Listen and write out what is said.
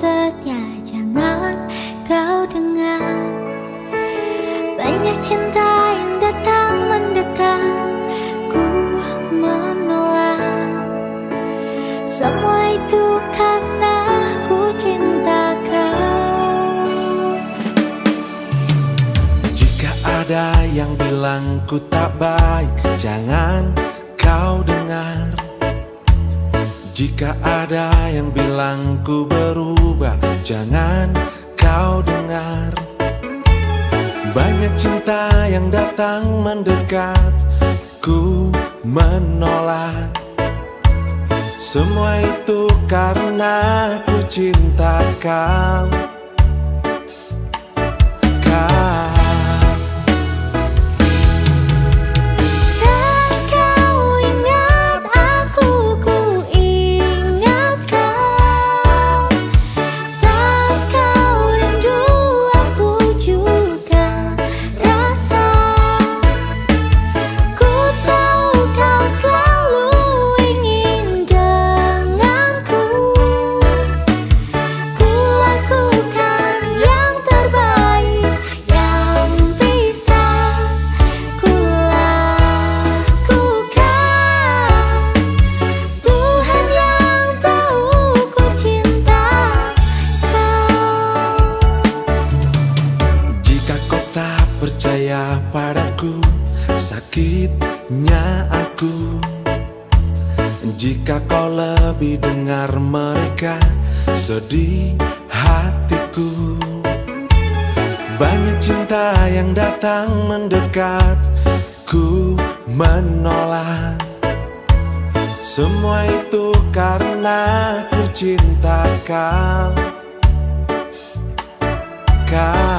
setia jangan kau dengar. Banyak cinta yang datang mendekat Ku menolak. Semua itu karena ku cinta kau. Jika ada yang bilang ku tak baik Jangan kau dengar. Jika ada yang bilang ku berubah Jangan kau dengar. Banyak cinta yang datang mendekat Ku menolak. Semua itu karena ku cinta kau padaku sakitnya aku. Jika kau lebih dengar mereka sedih hatiku. Banyak cinta yang datang mendekat ku menolak. Semua itu karena ku cinta kau. Kau